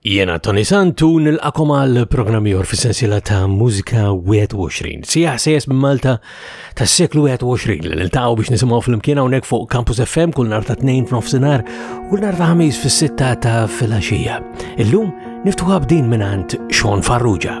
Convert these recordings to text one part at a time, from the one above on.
Jiena Tony Santu nilqakom għal programm jor fis-sensiela ta' Mużika 21. Sija ħsejjes minn Malta tas-seklu 21 li niltaqgħu biex nisimgħu flimkien hawnhekk fuq Campus FM kull nhar ta' tnejn f'nofsinhar u nhar ta' ħamis fis-sitta ta' filgħaxija. Illum niftuħa b'din mingħand Sean Farrugia.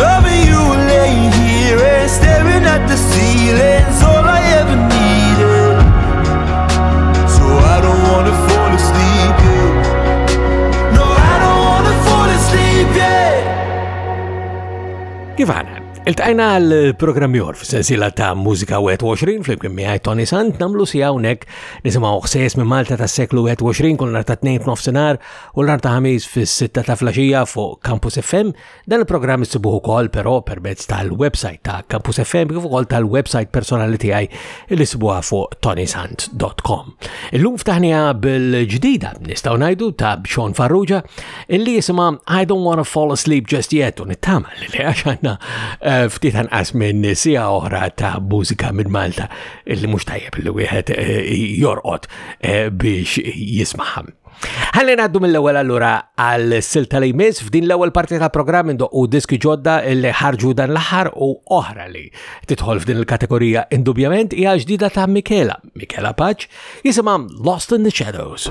Loving you laying here and staring at the ceiling's all I ever needed. So I don't wanna fall asleep yet. No, I don't wanna fall asleep yet. Kif għana? Iltajna għal programm jor f-sensila ta' Mużika 21 fl-imkien miħaj Tony Sant namlu si hawnhekk nisimgħu ħsejs minn Malta tas-seklu 21 kull nhar ta' 2 f'nofsinhar u l-nhar ta' ħamis fis-6 ta' flaxija fuq Campus FM Dan il-programm issibuh ukoll però permezz tal-website ta' Campus FM kif ukoll tal-website personali tiegħi li sibuha fuq tonysant.com. Illum ftaħniha bil-ġdida nistgħu ngħidu ta' Bxon Farrugia illi jisimha I don't want to fall asleep just yet u nittama li għax għandna eh, ftit anqas minn sija oħra ta' mużika minn Malta illi mhux tajjeb li wieħed eh, jorqod eh, biex jismaħam. Ħalli ngħaddu mill-ewwel allura għal silta li jmiss f'din l-ewwel parti tal-programm indoqqu diski ġodda li ħarġu dan l-aħħar u oħra li tidħol f'din il-kategorija indubjament hija ġdida ta' Mikela, Mikela Paċ, jisimha Lost in the Shadows.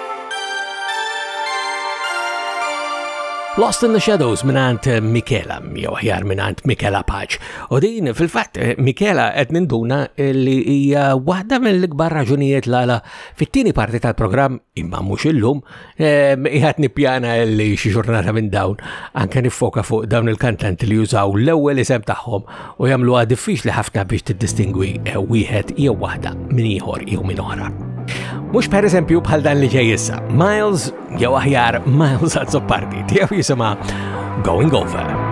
Lost in the Shadows minant Michela, jew ħjar minant Michela Paċ. U din fil-fatt Michela qed ninduna li hija waħda mill-ikbar raġunijiet l-għala fit-tieni parti tal-programm imma mhux illum ehm, qiegħed nippjana li xi ġurnata minn dawn anke nifoka fuq dawn il-kantanti li jużaw l-ewwel isem tagħhom u jagħmluha diffiċli ħafna biex tiddistingwi eh, wieħed jew waħda minn ieħor jew minn oħra. Mux per eżempju bħal dan li ġej issa, Miles jew aħjar Miles Azzopardi, tiegħu jisima Going Over.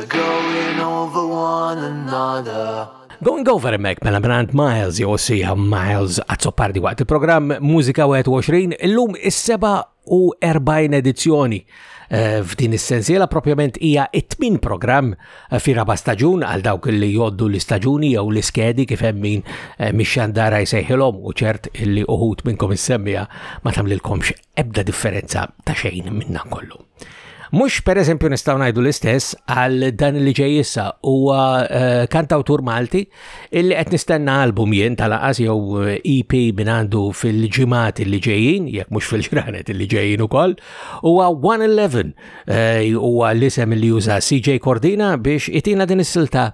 Going over one another Going over mek mela minant Miles jew sija Miles Azzopardi waqt il-programm Mużika 21 illum is-47 edizzjoni eh, f'din is-sensiela propjament hija it-tmin programm eh, fi raba staġun għal dawk li joddu l-istaġuni jew l-iskedi kif hemm min eh, mix-xandara jsejħilhom u ċert illi uħut minnkom issemmija ma tagħmlilkomx ebda differenza ta' xejn minna kollu. Mux per eżempju nistaw najdu l-istess għal dan li ġej issa huwa eh, kantawtur Malti illi qed nistenna album jien tal-qas jew EP eh, e minn għandu fil-ġimgħat li ġejjin, jekk mhux fil-ġranet li ġejjin ukoll, huwa 111 eh, huwa l-isem li juża CJ Cordina biex itina din is-silta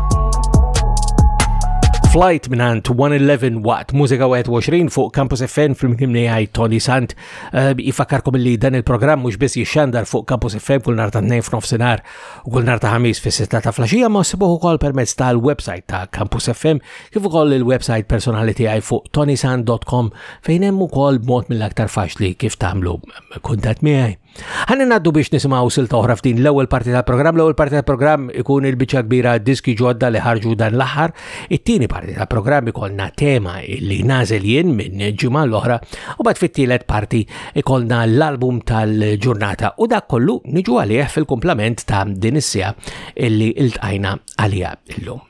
Flight minant 111 waqt Mużika 21 fuq Campus FM fil-mkien għaj Tony Sant. Eh, Ifakarkom li dan il-programm mux biss jixxandar fuq Campus FM kull narta 2 f'nofsinar u kull narta 5 fis sitta ta' flasġija ma' sibuħu kol permezz tal-website ta' Campus FM kif ukoll il-website personali għaj fuq tonysant.com fejn hemm ukoll mod mill-aktar faċli kif tagħmlu kuntat miegħi. Ħalli naddu biex nisimgħu silta oħra f'din l-ewwel parti tal-programm, l-ewwel parti tal-programm ikun il-biċċa kbira diski ġodda li ħarġu dan l-aħħar, it-tieni parti tal-programm ikollna tema li nażel jien minn ġimgħa l-oħra u bad fit-tielet parti ikollna l-album tal-ġurnata u dak kollu niġu għalih fil-komplement ta' din is-sija illi iltqajna għalija illum.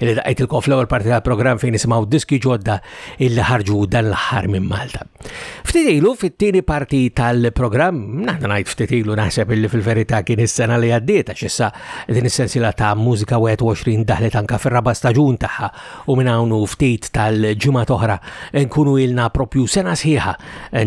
li laqajtilkom fl-ewwel parti tal-programm fejn nisimgħu diski ġodda illi ħarġu dan l-aħħar minn Malta. Ftit ilu fit-tieni parti tal-programm, naħna ngħid ftit ilu naħseb illi fil-verità kien is-sena li għaddiet għax issa din is-sensiela ta' mużika 21 daħlet anka fir-raba' staġun tagħha u minn hawn ftit tal-ġimgħa oħra nkunu ilna propju sena sħiħa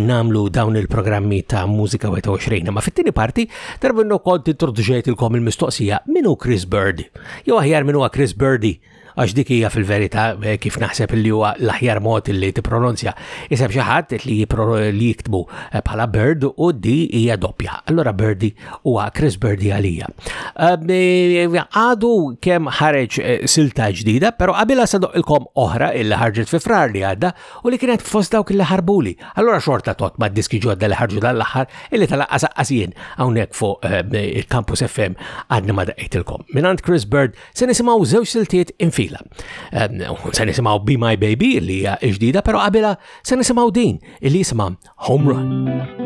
namlu dawn il-programmi ta' mużika 21. Ma fit-tieni parti darba kont introduċejtilkom il-mistoqsija minu Chris Bird. Jew aħjar min huwa Chris Birdie għax dik hija fil-verità eh, kif naħseb li huwa l-aħjar mod li tippronunzja isem xi ħadd li li jiktbu eh, bħala Bird u di hija doppja. Allora Birdi huwa Chris Birdi għalija. Eh, għadu kemm ħareġ silta ġdida, però qabilha sadoq ilkom oħra illi ħarġet fi frar li għadda u li kienet fost dawk li ħarbuli. Allura xorta tot ma' diski ġodda li ħarġu dan l-aħħar illi tal-aqqa saqqas jien hawnhekk fuq eh, il-Campus FM għadni ma daqqitilkom. Minant Chris Bird se nisimgħu żewġ siltiet infila. Ehm, se nisimgħu Be My Baby li hija ġdida, però qabilha se nisimgħu din illi jisimha Home Run.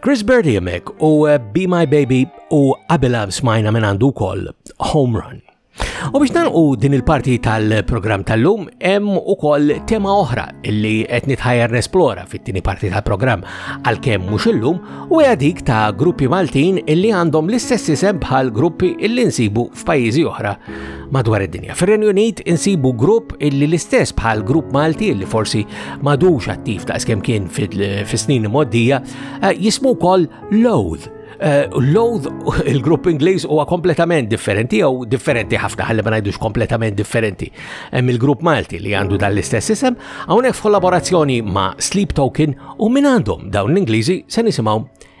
Chris Bird jemek u eh, Be My Baby u qabilha smajna minn għandu wkoll Home Run. U biex u din il-parti tal-programm tal-lum hemm ukoll tema oħra illi qed nitħajjar nesplora fit-tieni parti tal-programm għalkemm mhux illum u hija dik ta' gruppi Maltin illi għandhom l-istess isem bħal gruppi illi nsibu f'pajjiżi oħra madwar id-dinja. Fir-Renju Unit insibu grupp illi l-istess bħal grupp Malti li forsi madux attiv ta' skem kien fis-snin moddija eh, jismu wkoll Loath. Eh, Loath il-grupp Ingliż huwa kompletament differenti jew differenti ħafna ħalli ma ngħidux kompletament differenti. Hemm il-grupp Malti li għandu dan l-istess isem hawnhekk f'kollaborazzjoni ma' Sleep Token u minn għandhom dawn l-Ingliżi se nisimgħu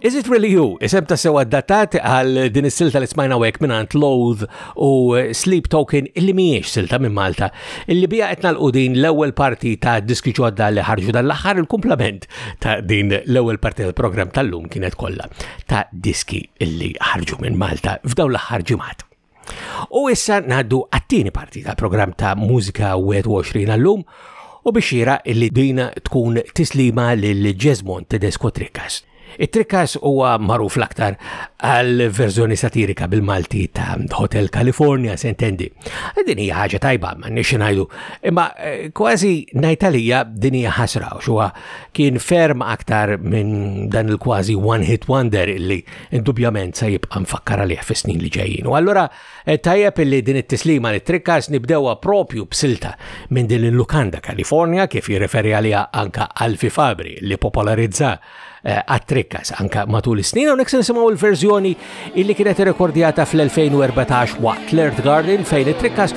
Is It Really You, isem ta' sewa datat għal din is-silta li smajna wek minant Loath u Sleep Token illi miex silta minn Malta, illi bija etna l din l-ewwel parti ta' diski ġodda li ħarġu dan l-aħħar il-kumplament ta' din l-ewwel parti tal-programm tal-lum kienet kollha ta' diski illi ħarġu minn Malta f'daw l-aħħar ġimgħat. U issa ngħaddu għat-tieni parti tal-programm ta' Mużika 21 għallum u biex jira li dina tkun tislima lil Ġesmond Tedesco Trikas. It-Trikas huwa magħruf l-aktar għal verżjoni satirika bil-Malti ta' Hotel California, sentendi. Din hija ħaġa tajba, ma nix ngħidu, imma eh, kważi ngħidalija din hija ħasra u kien ferm aktar minn dan il-kważi one hit wonder illi indubjament se jibqa' nfakkar għalih fis-snin li ġejjin. U allura eh, tajjeb li din it-tislima li trikkas nibdewha propju b'silta minn din il-lukanda Kalifornja kif jirreferi għaliha anka Alfi Fabri li popolarizza eh, għat-trikkas anka matul is-snin u nek nisimgħu l-verżjoni illi kienet irrekordjata fl-2014 waqt l-Earth Garden fejn it-trikkas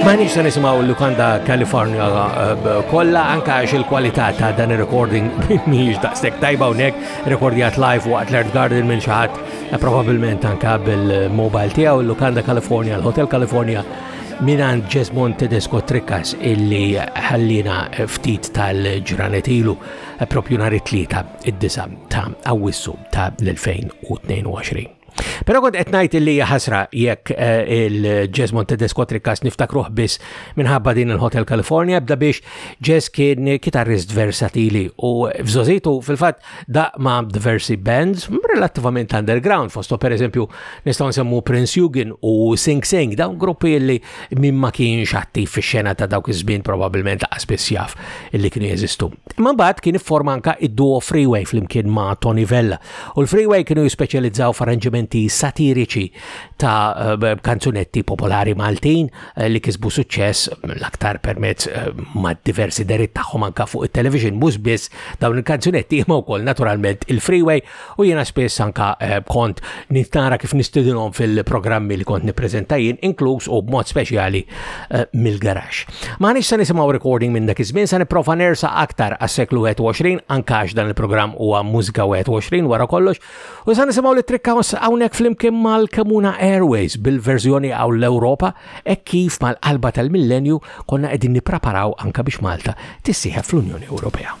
Maħniex se nisimgħu l-lukanda California eh, kollha anke għax il-kwalità ta' dan ir-recording mhijiex daqshekk tajba hawnhekk, rekordjat live waqt l-Art Garden minn xi ħadd eh, probabbilment anke bil-mobile tiegħu l-lukanda California, l-Hotel California minan Jesmond Tedesco Trikkas illi ħallina ftit tal-ġranet ilu eh, propju nhar it-tlieta id-disa ta' Awwissu ta' l-2022. Pero kont qed ngħid li ħasra jekk eh, il-Jesmond Tedesco Trikas niftakruh biss minħabba din il-Hotel California bda biex Jess kien kitarrist versatili u f'żożitu fil-fatt da ma' diversi bands relattivament underground fosto per eżempju nistgħu nsemmu Prince Eugen u Sing Sing dawn gruppi li min ma kienx attiv fix-xena ta' dawk iż-żmien probabbilment laqas biss jaf li kienu jeżistu. Ma' bad kien ifforma anka id-duo Freeway flimkien ma' Tony Vella u l-Freeway kienu jispeċjalizzaw f'arranġamenti satiriċi ta' eh, kanzunetti popolari Maltin eh, li kisbu suċċess l-aktar permezz eh, ma' diversi deritt tagħhom anka fuq it-television mhux biss dawn il-kanzunetti imma wkoll naturalment il-Freeway u jiena spiss anka kont nitara kif nistidilhom fil-programmi li kont nippreżenta jien inkluż u b'mod speċjali Eh, mill-garax. Ma nix se nisimaw recording minn dak iż-żmien se nipprova nersa aktar għas-seklu 21 ankax dan il-programm huwa mużika 21 wara kollox u se nisimgħu li trikka hawnhekk flimkien mal-Kemuna Airways bil-verżjoni għaw l-Ewropa e kif mal-qalba tal-millenju konna qegħdin nippreparaw anka biex Malta tissieħeb fl-Unjoni Ewropea.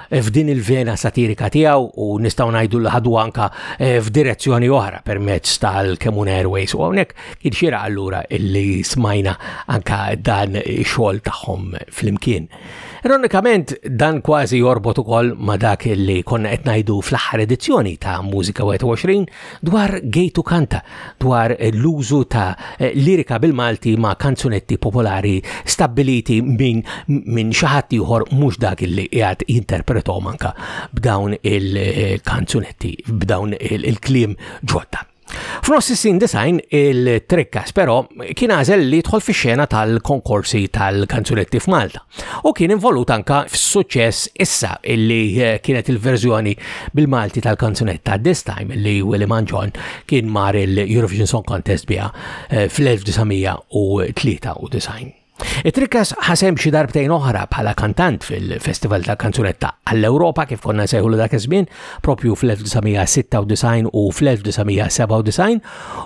f'din il-vena satirika tiegħu u nistgħu ngħidu li ħadu anka eh, f'direzzjoni oħra permezz tal-Kemun Airways u hawnhekk kien xira allura illi smajna anka dan xogħol tagħhom flimkien. Ironikament dan kważi jorbot ukoll ma dak illi konna qed ngħidu fl-aħħar edizzjoni ta' Mużika 21 Dwar Gejtu Kanta, dwar l-użu ta' lirika bil-Malti ma' kanzunetti popolari stabbiliti minn min xi ħadd ieħor mhux dak li qiegħed jinterpretom anke b'dawn il-kanzunetti, b'dawn il-kliem ġodda. F'nofs is-sin design, il-Trikkas però kien għażel li jidħol fix-xena tal-konkorsi tal-kanzunetti f'Malta. U kien involut anka f'suċċess issa illi eh, kienet il-verżjoni bil-Malti tal-kanzunetta This Time illi Willy Manġon kien mar il-Eurovision Song Contest biha eh, fl-1993. It-trikas ħasem xi darbtejn oħra bħala kantant fil-Festival ta' Kanzunetta għall-Ewropa kif konna nsejħu dak iż-żmien propju fl-1996 u fl-1997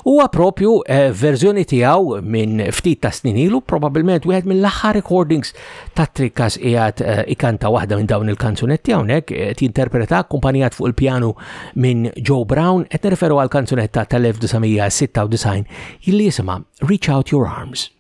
Huwa propju eh, verżjoni tiegħu minn ftit ta' snin ilu, probabbilment wieħed mill-aħħar recordings ta' Trikkas qiegħed eh, ikanta waħda minn dawn il-kanzunetti hawnhekk, eh, qed jinterpreta akkumpanjat fuq il-pjanu minn Joe Brown, qed nirreferu għal kanzunetta tal-1996 li jisimha Reach Out Your Arms.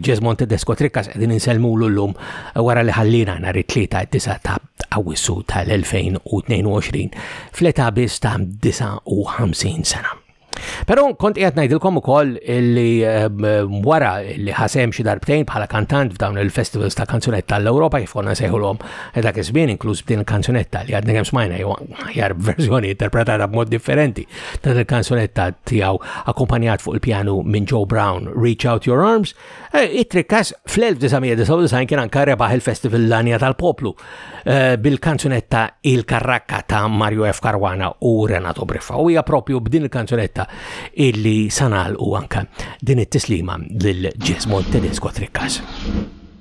Ġesmond Tedesco Trikkas qegħdin insellmulu llum eh, wara li ħallina nhar it-tlieta 9 ta' Awwissu tal-2022 fleta biss ta' 59 sena. Pero kont qiegħed ngħidilkom ukoll li eh, wara li ħasem xi darbtejn bħala kantant f'dawn il-festivals ta' kanzunetta tal-Ewropa kif konna sejħulhom eh, dak iż-żmien inkluż b'din il-kanzunetta li għadni kemm smajna jew ħjar verżjoni interpretata b'mod differenti Dan il-kanzunetta tiegħu akkumpanjat fuq il-pjanu minn Joe Brown, Reach Out Your Arms, e, it-trikkas fl-1999 kien anka rebaħ il-Festival Lanja tal-Poplu e, bil-kanzunetta Il-Karrakka ta' Mario F. Caruana u Renato Briffa. U hija propju b'din il-kanzunetta illi sanal u anka din it-tislima lil Jesmond Tedesco Trikkas.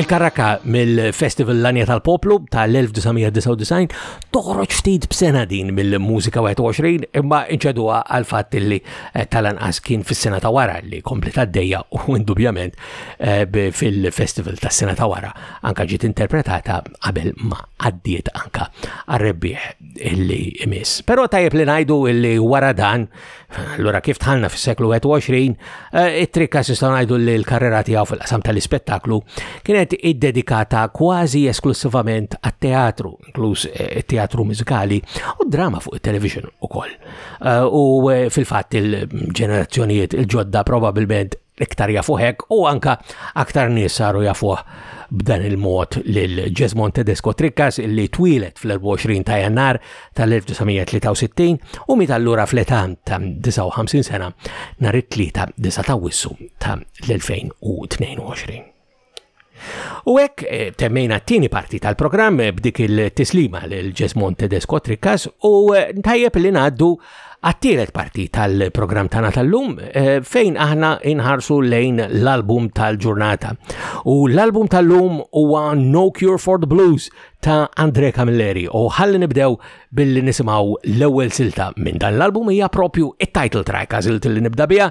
Il-Karaka mill-Festival Lanja tal-Poplu tal-1999 toħroġ ftit b'sena din mill-mużika 21 imma inċeduha għal fatt li eh, tal-anqas kien fis-sena ta' wara li komplet għaddejja u indubjament eh, fil-festival tas-sena ta' wara anka ġiet interpretata qabel ma għaddiet anka għarrebbieħ illi imis. Pero tajjeb li najdu illi wara dan, allura kif tħalna fis-seklu 21, eh, it-trikka sistaw najdu li l-karriera tiegħu fil-qasam tal-ispettaklu kienet iddedikata kważi esklusivament għat-teatru, inkluż eh, teatru mużikali u drama fuq it-television ukoll. Eh, u fil-fatt il-ġenerazzjonijiet il-ġodda probabilment iktar jafuħ hekk u anka aktar nies saru jafuħ b'dan il-mod lil Ġesmond Tedesco Trikkas illi twilet fl-24 ta' jannar tal-1963 u mit allura fl-etan ta' 59 sena nhar it-tlieta 9 ta' wissu ta' l-2022. U hekk eh, temmejna t-tieni parti tal-programm eh, b'dik il-tislima l ġesmont Tedesco Trikas u eh, ntajjeb li ngħaddu għat-tielet parti tal-programm tagħna tal-lum fejn aħna inħarsu lejn l-album tal-ġurnata. U l-album tal-lum huwa No Cure for the Blues ta' Andre Camilleri u ħalli nibdew billi nisimgħu l-ewwel silta minn dan l-album hija propju it-title track għażilt li nibda biha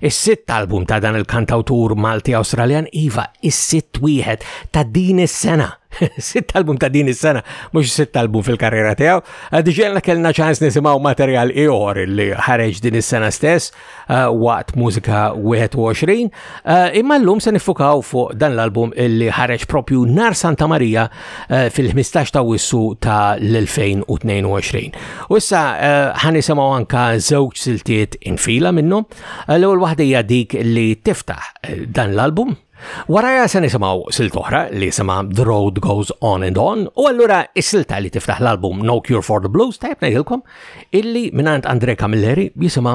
Is-sitt album ta' dan il-kantawtur Malti Awstraljan iva is-sitt wieħed ta' din is-sena. sitt album ta' din is-sena, mhux sitt album fil-karriera tiegħu. Eh, Diġenna kellna ċans nisimgħu materjal ieħor li ħareġ din is-sena stess eh, waqt mużika 21. Eh, imma llum se nifukaw fuq dan l-album li ħareġ propju nar Santa Marija eh, fil-15 ta' wissu ta' l-2022. U issa eh, ħanisimgħu anka żewġ siltiet infila minnhom. Eh, l-ewwel waħda hija dik li tiftaħ dan l-album Waraja se nisimaw silt oħra li sema The Road Goes On and On u allura is-silta li tiftaħ l-album No Cure for the Blues tajb ngħidilkom illi minant Andre Camilleri jisima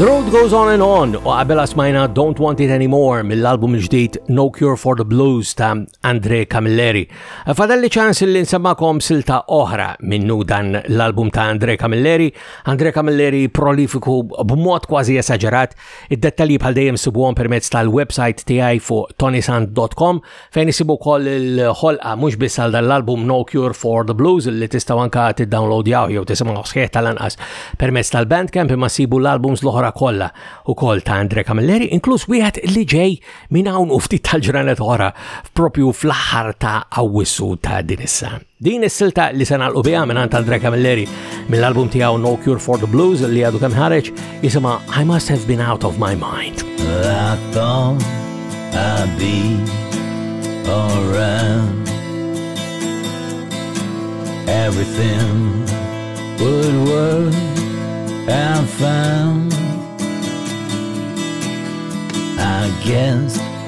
The road goes on and on u qabel asmajna Don't Want It Anymore mill-album ġdid No Cure for the Blues ta' Andre Camilleri. Fadalli ċans li nsemmakom silta oħra minnu dan l-album ta' Andre Camilleri. Andre Camilleri prolifiku b'mod kważi esagerat, id-dettalji bħal dejjem sibuhom permezz tal-website tiegħi fuq tonisand.com fejn isibu koll il-ħolqa mhux biss għal dan l-album No Cure for the Blues li tistgħu anka tiddownloadjaw jew tisimgħu sħiħ tal-anqas permezz tal-Bandcamp imma sibu l-albums l-oħra kollha ukoll ta' Andre Camilleri, inkluż wieħed li ġej minn hawn u ftit tal-ġranet oħra propju fl-aħħar ta' Awwissu ta' din is-san. Din is-silta li se nagħlqu biha mingħand Andre Camilleri mill-album tiegħu No Cure for the Blues li għadu kemm ħareġ jisimha I Must Have Been Out of My Mind. I thought I'd be around Everything would work out fine I guess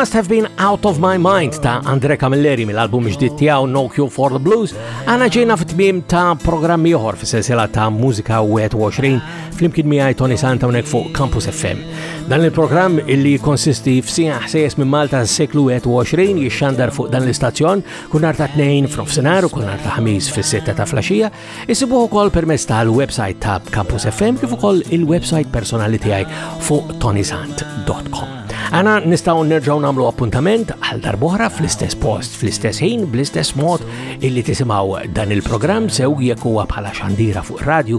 Must Have Been Out of My Mind ta' Andre Camilleri mill-album ġdid tiegħu No Cure for the Blues, għana ġejna fit-tmiem ta' programmi oħor fis-sensiela ta' Mużika 21 Flimkien miegħi Tony Sant hawnhekk fuq Campus FM. Dan il-programm illi konsisti f'sija ħsejjes minn Malta s-seklu 21 jixxandar fuq dan l-istazzjon kun nhar ta' tnejn f'nofsinhar u kun nhar ta' ħamis fis-sitta ta' flaxija, isibuh ukoll permezz tal-website ta' Campus FM kif ukoll il-website personali tiegħi fuq tonysant.com. Għana nistaw nerġaw namlu appuntament għal darbohra fl-istess post, fl-istess ħin, bl-istess mod illi tisimaw dan il-programm sew jekk huwa bħala xandira fuq radio